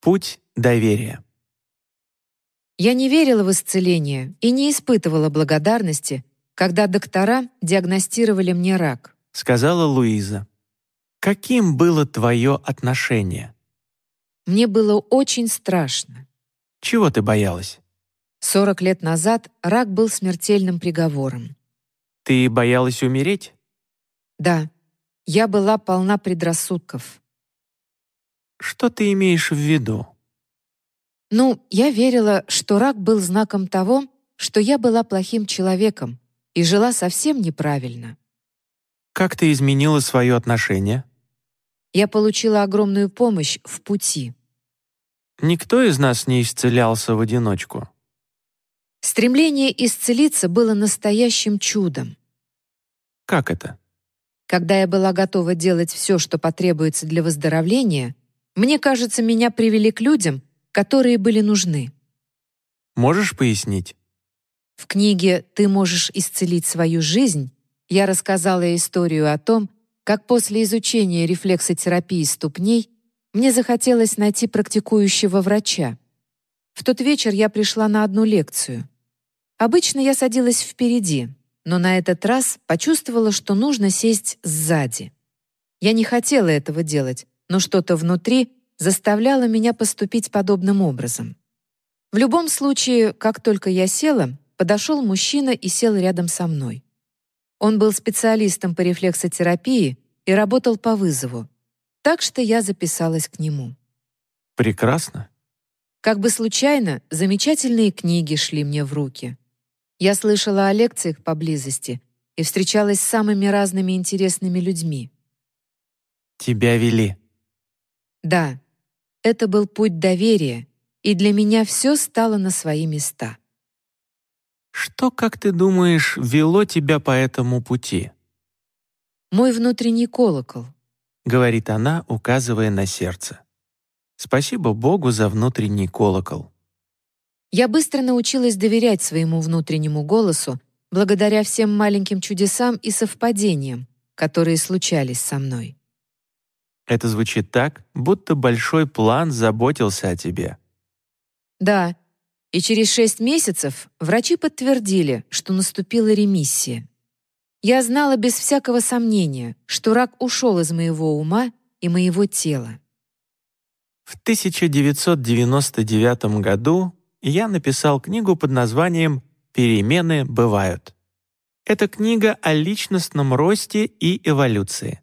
Путь доверия. Я не верила в исцеление и не испытывала благодарности, когда доктора диагностировали мне рак. Сказала Луиза. Каким было твое отношение? Мне было очень страшно. Чего ты боялась? 40 лет назад рак был смертельным приговором. Ты боялась умереть? Да, я была полна предрассудков. Что ты имеешь в виду? Ну, я верила, что рак был знаком того, что я была плохим человеком и жила совсем неправильно. Как ты изменила свое отношение? Я получила огромную помощь в пути. Никто из нас не исцелялся в одиночку. Стремление исцелиться было настоящим чудом. Как это? Когда я была готова делать все, что потребуется для выздоровления, мне кажется, меня привели к людям, которые были нужны. Можешь пояснить? В книге «Ты можешь исцелить свою жизнь» я рассказала историю о том, как после изучения рефлексотерапии ступней мне захотелось найти практикующего врача. В тот вечер я пришла на одну лекцию. Обычно я садилась впереди, но на этот раз почувствовала, что нужно сесть сзади. Я не хотела этого делать, но что-то внутри заставляло меня поступить подобным образом. В любом случае, как только я села, подошел мужчина и сел рядом со мной. Он был специалистом по рефлексотерапии и работал по вызову, так что я записалась к нему. Прекрасно. Как бы случайно, замечательные книги шли мне в руки. Я слышала о лекциях поблизости и встречалась с самыми разными интересными людьми. Тебя вели. Да, это был путь доверия, и для меня все стало на свои места. Что, как ты думаешь, вело тебя по этому пути? Мой внутренний колокол, говорит она, указывая на сердце. Спасибо Богу за внутренний колокол. Я быстро научилась доверять своему внутреннему голосу благодаря всем маленьким чудесам и совпадениям, которые случались со мной. Это звучит так, будто большой план заботился о тебе. Да, и через шесть месяцев врачи подтвердили, что наступила ремиссия. Я знала без всякого сомнения, что рак ушел из моего ума и моего тела. В 1999 году я написал книгу под названием «Перемены бывают». Это книга о личностном росте и эволюции.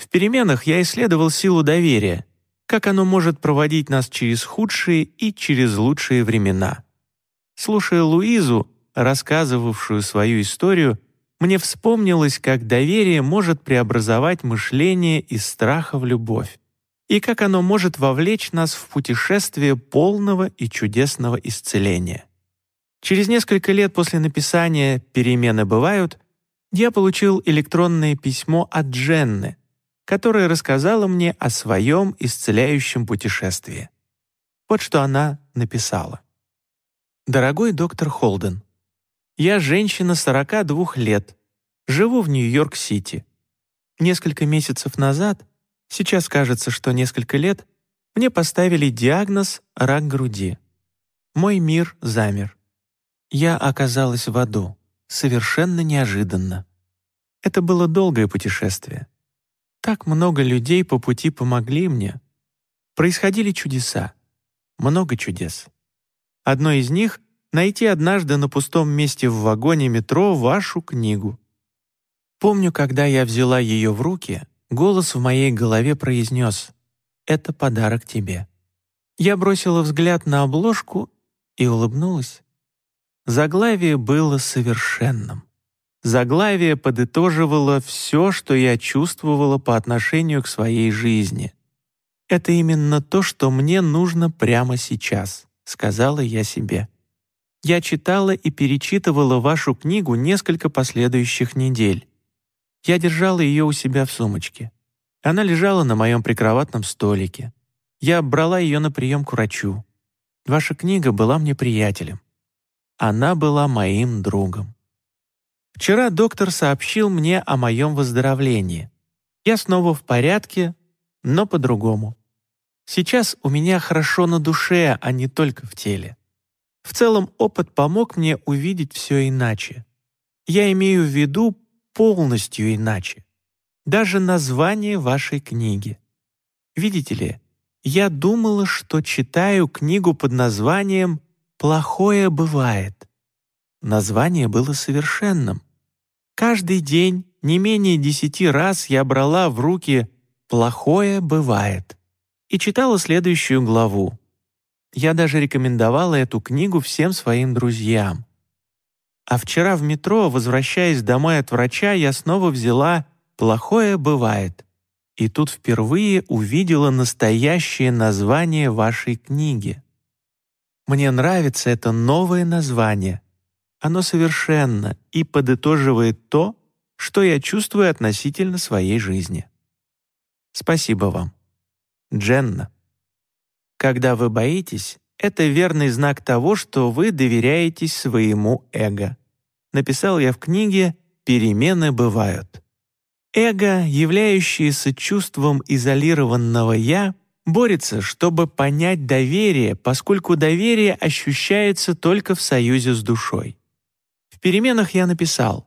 В переменах я исследовал силу доверия, как оно может проводить нас через худшие и через лучшие времена. Слушая Луизу, рассказывавшую свою историю, мне вспомнилось, как доверие может преобразовать мышление из страха в любовь и как оно может вовлечь нас в путешествие полного и чудесного исцеления. Через несколько лет после написания «Перемены бывают» я получил электронное письмо от Дженны, которая рассказала мне о своем исцеляющем путешествии. Вот что она написала. «Дорогой доктор Холден, я женщина 42 лет, живу в Нью-Йорк-Сити. Несколько месяцев назад Сейчас кажется, что несколько лет мне поставили диагноз «рак груди». Мой мир замер. Я оказалась в аду, совершенно неожиданно. Это было долгое путешествие. Так много людей по пути помогли мне. Происходили чудеса. Много чудес. Одно из них — найти однажды на пустом месте в вагоне метро вашу книгу. Помню, когда я взяла ее в руки, Голос в моей голове произнес «Это подарок тебе». Я бросила взгляд на обложку и улыбнулась. Заглавие было совершенным. Заглавие подытоживало все, что я чувствовала по отношению к своей жизни. «Это именно то, что мне нужно прямо сейчас», — сказала я себе. Я читала и перечитывала вашу книгу несколько последующих недель. Я держала ее у себя в сумочке. Она лежала на моем прикроватном столике. Я брала ее на прием к врачу. Ваша книга была мне приятелем. Она была моим другом. Вчера доктор сообщил мне о моем выздоровлении. Я снова в порядке, но по-другому. Сейчас у меня хорошо на душе, а не только в теле. В целом опыт помог мне увидеть все иначе. Я имею в виду полностью иначе. Даже название вашей книги. Видите ли, я думала, что читаю книгу под названием «Плохое бывает». Название было совершенным. Каждый день не менее десяти раз я брала в руки «Плохое бывает» и читала следующую главу. Я даже рекомендовала эту книгу всем своим друзьям. А вчера в метро, возвращаясь домой от врача, я снова взяла «Плохое бывает» и тут впервые увидела настоящее название вашей книги. Мне нравится это новое название. Оно совершенно и подытоживает то, что я чувствую относительно своей жизни. Спасибо вам. Дженна. Когда вы боитесь, это верный знак того, что вы доверяетесь своему эго. Написал я в книге «Перемены бывают». Эго, являющееся чувством изолированного «я», борется, чтобы понять доверие, поскольку доверие ощущается только в союзе с душой. Переменах я написал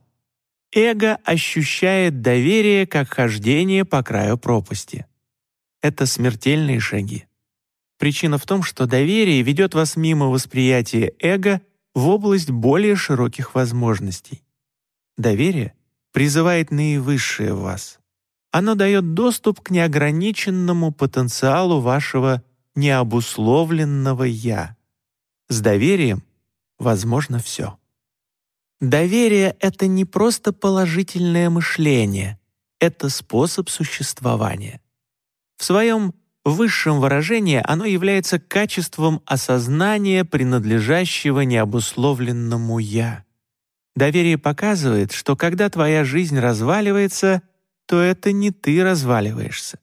«Эго ощущает доверие как хождение по краю пропасти» это смертельные шаги. Причина в том, что доверие ведет вас мимо восприятия эго в область более широких возможностей. Доверие призывает наивысшее в вас. Оно дает доступ к неограниченному потенциалу вашего необусловленного «я». С доверием возможно все. Доверие — это не просто положительное мышление, это способ существования. В своем высшем выражении оно является качеством осознания принадлежащего необусловленному «я». Доверие показывает, что когда твоя жизнь разваливается, то это не ты разваливаешься.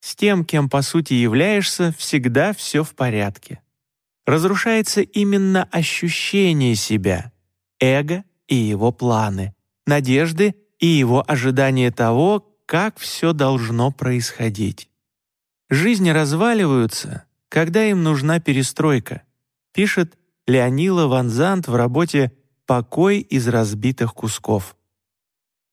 С тем, кем по сути являешься, всегда все в порядке. Разрушается именно ощущение себя, эго и его планы, надежды и его ожидания того, как все должно происходить. Жизни разваливаются, когда им нужна перестройка, пишет Леонила Ванзант в работе «Покой из разбитых кусков».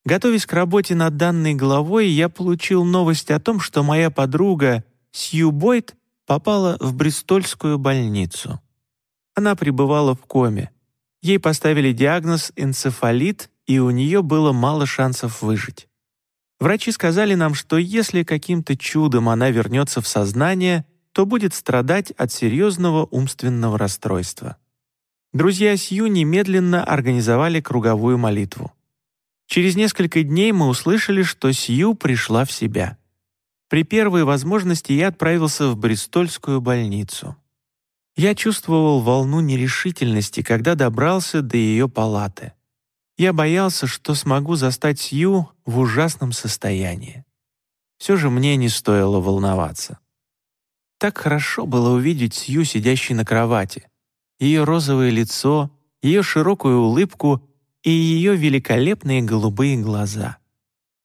Готовясь к работе над данной главой, я получил новость о том, что моя подруга Сью Бойт попала в Бристольскую больницу. Она пребывала в коме. Ей поставили диагноз энцефалит, и у нее было мало шансов выжить. Врачи сказали нам, что если каким-то чудом она вернется в сознание, то будет страдать от серьезного умственного расстройства. Друзья Сью немедленно организовали круговую молитву. Через несколько дней мы услышали, что Сью пришла в себя. При первой возможности я отправился в Бристольскую больницу. Я чувствовал волну нерешительности, когда добрался до ее палаты. Я боялся, что смогу застать Сью в ужасном состоянии. Все же мне не стоило волноваться. Так хорошо было увидеть Сью, сидящей на кровати. Ее розовое лицо, ее широкую улыбку и ее великолепные голубые глаза.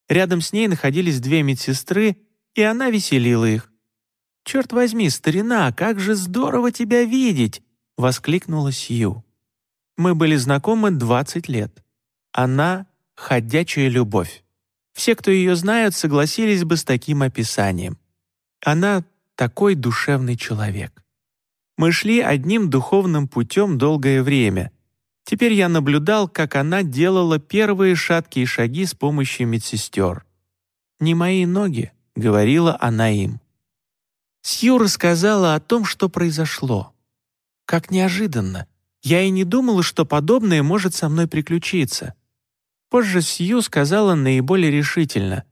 Рядом с ней находились две медсестры, и она веселила их. «Черт возьми, старина, как же здорово тебя видеть!» — воскликнула Сью. Мы были знакомы 20 лет. Она — ходячая любовь. Все, кто ее знают, согласились бы с таким описанием. Она — такой душевный человек. Мы шли одним духовным путем долгое время. Теперь я наблюдал, как она делала первые шаткие шаги с помощью медсестер. «Не мои ноги», — говорила она им. Сью рассказала о том, что произошло. Как неожиданно. Я и не думала, что подобное может со мной приключиться. Позже Сью сказала наиболее решительно.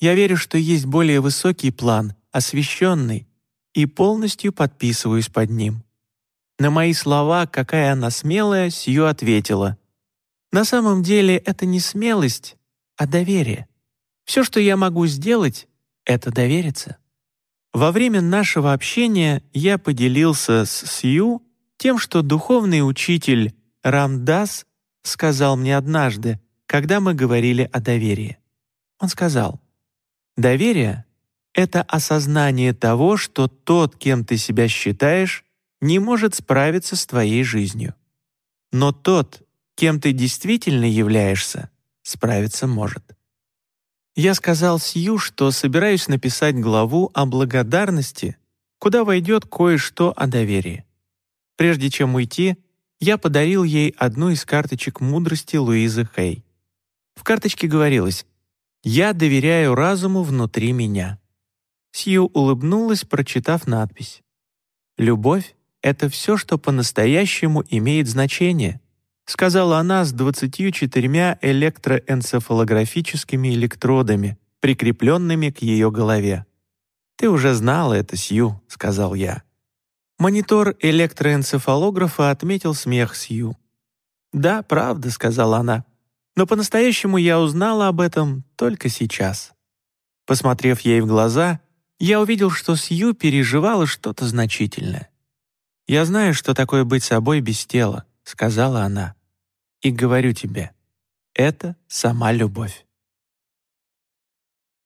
«Я верю, что есть более высокий план, освященный, и полностью подписываюсь под ним». На мои слова, какая она смелая, Сью ответила. «На самом деле это не смелость, а доверие. Все, что я могу сделать, это довериться». Во время нашего общения я поделился с Сью тем, что духовный учитель Рамдас сказал мне однажды, когда мы говорили о доверии. Он сказал, «Доверие это осознание того, что тот, кем ты себя считаешь, не может справиться с твоей жизнью. Но тот, кем ты действительно являешься, справиться может. Я сказал Сью, что собираюсь написать главу о благодарности, куда войдет кое-что о доверии. Прежде чем уйти, я подарил ей одну из карточек мудрости Луизы Хей. В карточке говорилось «Я доверяю разуму внутри меня». Сью улыбнулась, прочитав надпись. «Любовь — это все, что по-настоящему имеет значение», сказала она с 24 электроэнцефалографическими электродами, прикрепленными к ее голове. «Ты уже знала это, Сью», — сказал я. Монитор электроэнцефалографа отметил смех Сью. «Да, правда», — сказала она. «Но по-настоящему я узнала об этом только сейчас». Посмотрев ей в глаза, я увидел, что Сью переживала что-то значительное. «Я знаю, что такое быть собой без тела», — сказала она. «И говорю тебе, это сама любовь».